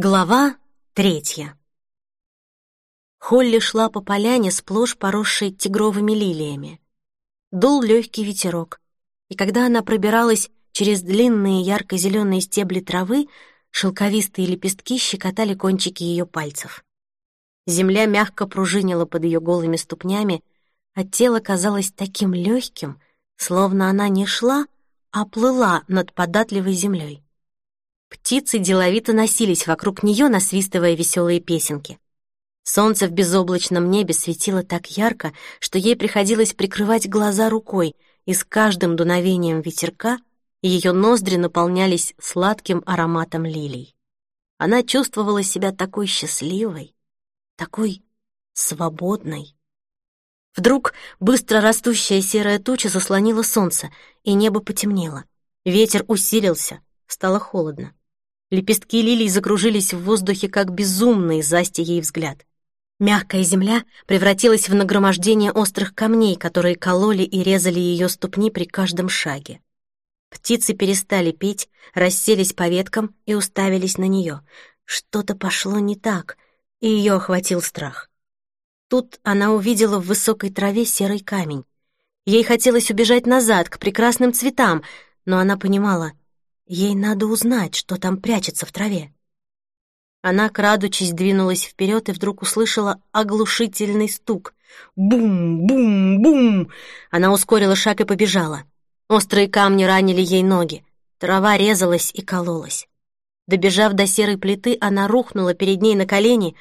Глава третья. Холли шла по поляне, сплошь поросшей тигровыми лилиями. Дул легкий ветерок, и когда она пробиралась через длинные ярко-зеленые стебли травы, шелковистые лепестки щекотали кончики ее пальцев. Земля мягко пружинила под ее голыми ступнями, а тело казалось таким легким, словно она не шла, а плыла над податливой землей. Птицы деловито носились вокруг нее, насвистывая веселые песенки. Солнце в безоблачном небе светило так ярко, что ей приходилось прикрывать глаза рукой, и с каждым дуновением ветерка ее ноздри наполнялись сладким ароматом лилий. Она чувствовала себя такой счастливой, такой свободной. Вдруг быстро растущая серая туча заслонила солнце, и небо потемнело. Ветер усилился, стало холодно. Лепестки лилий закружились в воздухе, как безумные, засти ей взгляд. Мягкая земля превратилась в нагромождение острых камней, которые кололи и резали ее ступни при каждом шаге. Птицы перестали петь, расселись по веткам и уставились на нее. Что-то пошло не так, и ее охватил страх. Тут она увидела в высокой траве серый камень. Ей хотелось убежать назад, к прекрасным цветам, но она понимала, Ей надо узнать, что там прячется в траве. Она, крадучись, двинулась вперед и вдруг услышала оглушительный стук. Бум-бум-бум! Она ускорила шаг и побежала. Острые камни ранили ей ноги. Трава резалась и кололась. Добежав до серой плиты, она рухнула перед ней на колени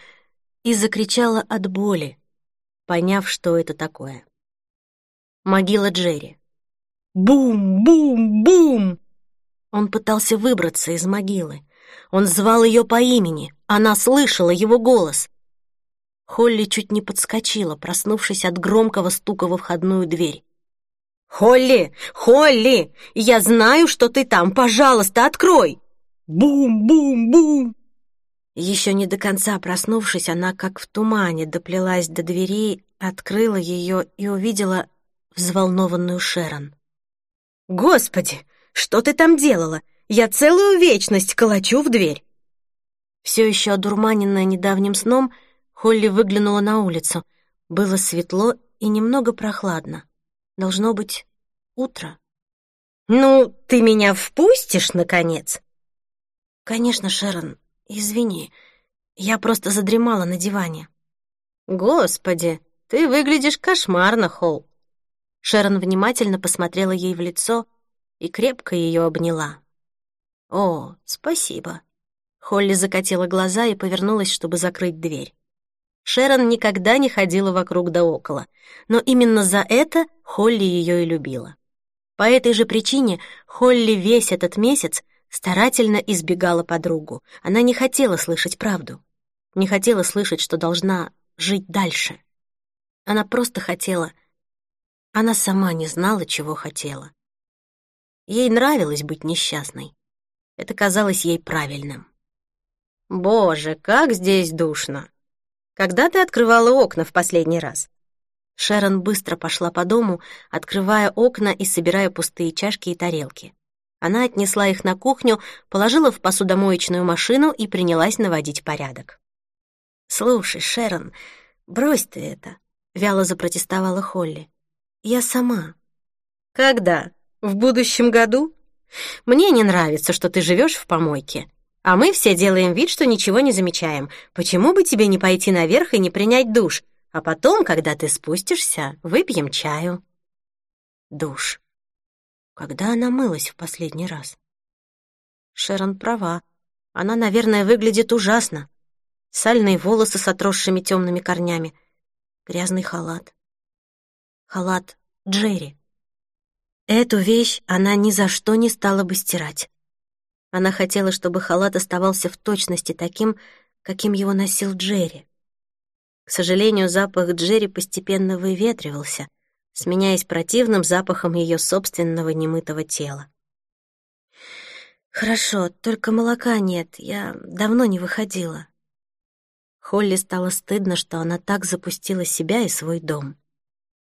и закричала от боли, поняв, что это такое. Могила Джерри. Бум-бум-бум! Он пытался выбраться из могилы. Он звал ее по имени. Она слышала его голос. Холли чуть не подскочила, проснувшись от громкого стука во входную дверь. «Холли! Холли! Я знаю, что ты там! Пожалуйста, открой!» «Бум-бум-бум!» Еще не до конца проснувшись, она как в тумане доплелась до двери, открыла ее и увидела взволнованную Шерон. «Господи, что ты там делала? Я целую вечность колочу в дверь!» Все еще одурманенная недавним сном, Холли выглянула на улицу. Было светло и немного прохладно. Должно быть, утро. «Ну, ты меня впустишь, наконец?» «Конечно, Шерон, извини. Я просто задремала на диване». «Господи, ты выглядишь кошмарно, Холл». Шерон внимательно посмотрела ей в лицо, и крепко ее обняла. «О, спасибо». Холли закатила глаза и повернулась, чтобы закрыть дверь. Шерон никогда не ходила вокруг да около, но именно за это Холли ее и любила. По этой же причине Холли весь этот месяц старательно избегала подругу. Она не хотела слышать правду, не хотела слышать, что должна жить дальше. Она просто хотела... Она сама не знала, чего хотела. Ей нравилось быть несчастной. Это казалось ей правильным. «Боже, как здесь душно! Когда ты открывала окна в последний раз?» Шерон быстро пошла по дому, открывая окна и собирая пустые чашки и тарелки. Она отнесла их на кухню, положила в посудомоечную машину и принялась наводить порядок. «Слушай, Шерон, брось ты это», — вяло запротестовала Холли. «Я сама». «Когда?» В будущем году? Мне не нравится, что ты живешь в помойке. А мы все делаем вид, что ничего не замечаем. Почему бы тебе не пойти наверх и не принять душ? А потом, когда ты спустишься, выпьем чаю. Душ. Когда она мылась в последний раз? Шерон права. Она, наверное, выглядит ужасно. Сальные волосы с отросшими темными корнями. Грязный халат. Халат Джерри. Эту вещь она ни за что не стала бы стирать. Она хотела, чтобы халат оставался в точности таким, каким его носил Джерри. К сожалению, запах Джерри постепенно выветривался, сменяясь противным запахом ее собственного немытого тела. «Хорошо, только молока нет, я давно не выходила». Холли стало стыдно, что она так запустила себя и свой дом.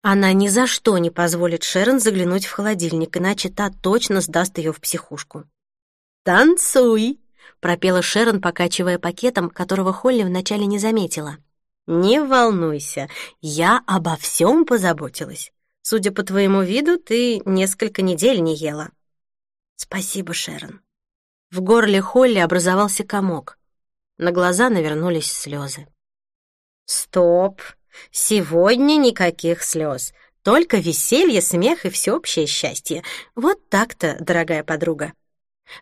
Она ни за что не позволит Шерон заглянуть в холодильник, иначе та точно сдаст ее в психушку. «Танцуй! — пропела Шерон, покачивая пакетом, которого Холли вначале не заметила. «Не волнуйся, я обо всем позаботилась. Судя по твоему виду, ты несколько недель не ела». «Спасибо, Шерон». В горле Холли образовался комок. На глаза навернулись слезы. «Стоп! Сегодня никаких слез. Только веселье, смех и всеобщее счастье. Вот так-то, дорогая подруга.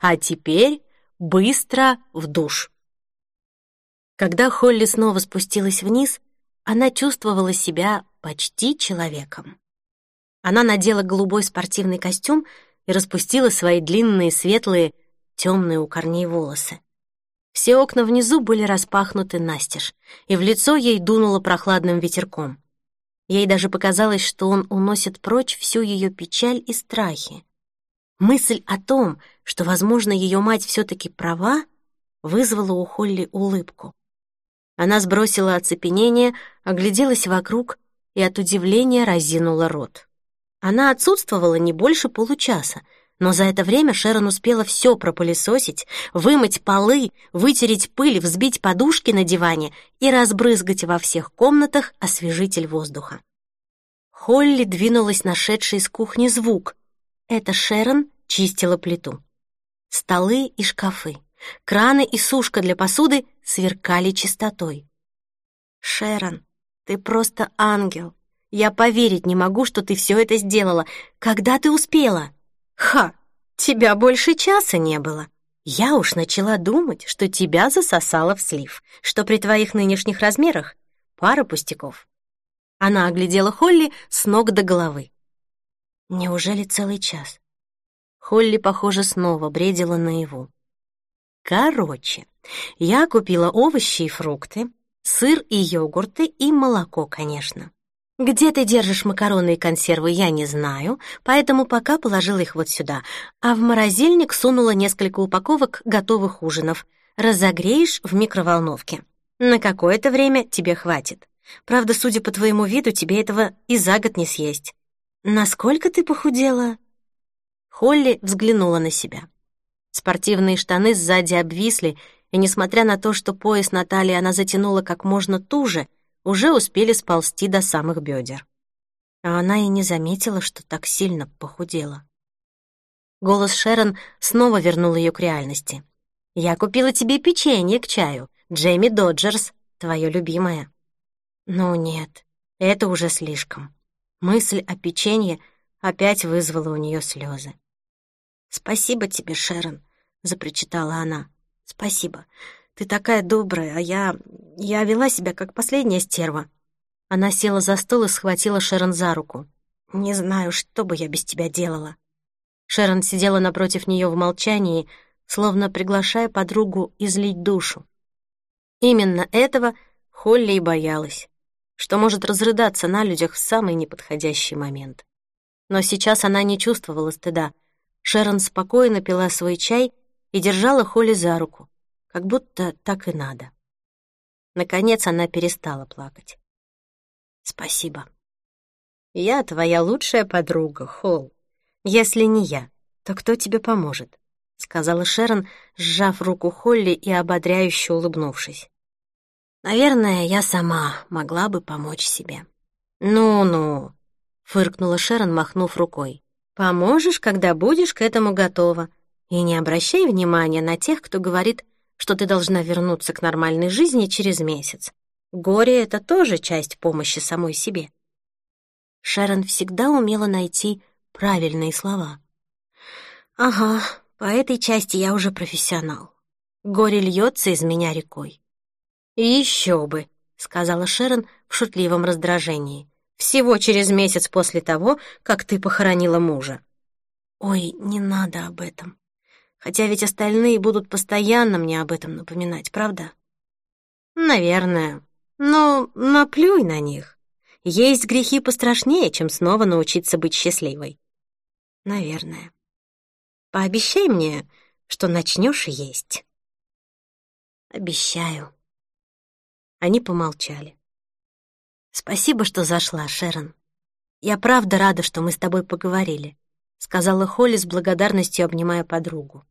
А теперь быстро в душ». Когда Холли снова спустилась вниз, она чувствовала себя почти человеком. Она надела голубой спортивный костюм и распустила свои длинные, светлые, темные у корней волосы. Все окна внизу были распахнуты настежь, и в лицо ей дунуло прохладным ветерком. Ей даже показалось, что он уносит прочь всю ее печаль и страхи. Мысль о том, что, возможно, ее мать все-таки права, вызвала у Холли улыбку. Она сбросила оцепенение, огляделась вокруг и от удивления разинула рот. Она отсутствовала не больше получаса, но за это время Шерон успела все пропылесосить, вымыть полы, вытереть пыль, взбить подушки на диване и разбрызгать во всех комнатах освежитель воздуха. Холли двинулась нашедший из кухни звук. Это Шерон чистила плиту. Столы и шкафы, краны и сушка для посуды сверкали чистотой. «Шерон, ты просто ангел. Я поверить не могу, что ты все это сделала. Когда ты успела?» «Ха! Тебя больше часа не было. Я уж начала думать, что тебя засосало в слив, что при твоих нынешних размерах пара пустяков». Она оглядела Холли с ног до головы. «Неужели целый час?» Холли, похоже, снова бредила наяву. «Короче, я купила овощи и фрукты, сыр и йогурты и молоко, конечно. Где ты держишь макароны и консервы, я не знаю, поэтому пока положила их вот сюда, а в морозильник сунула несколько упаковок готовых ужинов. Разогреешь в микроволновке. На какое-то время тебе хватит. Правда, судя по твоему виду, тебе этого и за год не съесть. Насколько ты похудела?» Холли взглянула на себя. Спортивные штаны сзади обвисли, и, несмотря на то, что пояс Натальи она затянула как можно туже, уже успели сползти до самых бедер. А она и не заметила, что так сильно похудела. Голос Шерон снова вернул ее к реальности. «Я купила тебе печенье к чаю. Джейми Доджерс, твое любимое». «Ну нет, это уже слишком». Мысль о печенье опять вызвала у нее слезы. «Спасибо тебе, Шерон», — запричитала она. «Спасибо. Ты такая добрая, а я... я вела себя как последняя стерва». Она села за стол и схватила Шерон за руку. «Не знаю, что бы я без тебя делала». Шерон сидела напротив нее в молчании, словно приглашая подругу излить душу. Именно этого Холли и боялась, что может разрыдаться на людях в самый неподходящий момент. Но сейчас она не чувствовала стыда. Шерон спокойно пила свой чай и держала Холли за руку, как будто так и надо. Наконец она перестала плакать. «Спасибо. Я твоя лучшая подруга, Холл. Если не я, то кто тебе поможет?» — сказала Шерон, сжав руку Холли и ободряюще улыбнувшись. «Наверное, я сама могла бы помочь себе». «Ну-ну», — фыркнула Шерон, махнув рукой. «Поможешь, когда будешь к этому готова. И не обращай внимания на тех, кто говорит, что ты должна вернуться к нормальной жизни через месяц. Горе — это тоже часть помощи самой себе. Шерон всегда умела найти правильные слова. «Ага, по этой части я уже профессионал. Горе льется из меня рекой». «Еще бы», — сказала Шерон в шутливом раздражении. «Всего через месяц после того, как ты похоронила мужа». «Ой, не надо об этом», Хотя ведь остальные будут постоянно мне об этом напоминать, правда? Наверное. Но наплюй на них. Есть грехи пострашнее, чем снова научиться быть счастливой. Наверное. Пообещай мне, что начнешь есть. Обещаю. Они помолчали. Спасибо, что зашла, Шерон. Я правда рада, что мы с тобой поговорили, сказала Холли с благодарностью, обнимая подругу.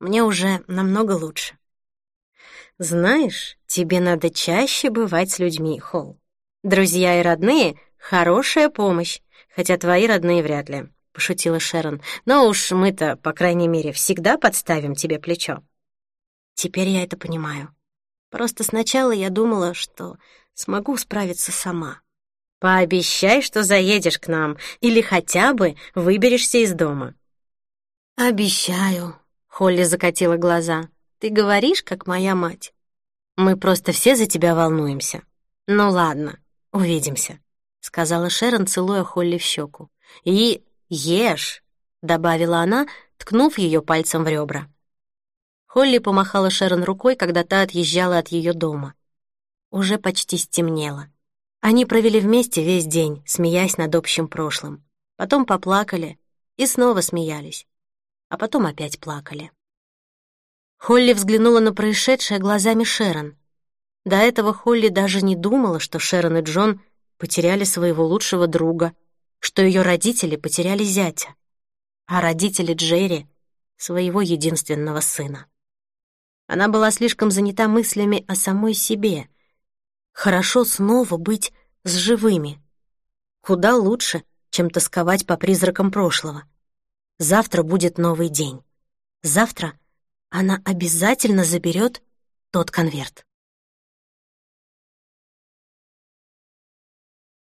Мне уже намного лучше. Знаешь, тебе надо чаще бывать с людьми, Холл. Друзья и родные — хорошая помощь, хотя твои родные вряд ли», — пошутила Шерон. «Но уж мы-то, по крайней мере, всегда подставим тебе плечо». Теперь я это понимаю. Просто сначала я думала, что смогу справиться сама. Пообещай, что заедешь к нам или хотя бы выберешься из дома. Обещаю, Холли закатила глаза. Ты говоришь, как моя мать. Мы просто все за тебя волнуемся. Ну ладно, увидимся, сказала Шерон, целуя Холли в щеку. И ешь, добавила она, ткнув ее пальцем в ребра. Холли помахала Шерон рукой, когда та отъезжала от ее дома. Уже почти стемнело. Они провели вместе весь день, смеясь над общим прошлым. Потом поплакали и снова смеялись, а потом опять плакали. Холли взглянула на происшедшее глазами Шерон. До этого Холли даже не думала, что Шерон и Джон потеряли своего лучшего друга, что ее родители потеряли зятя, а родители Джерри — своего единственного сына. Она была слишком занята мыслями о самой себе. Хорошо снова быть с живыми. Куда лучше, чем тосковать по призракам прошлого. Завтра будет новый день. Завтра она обязательно заберет тот конверт.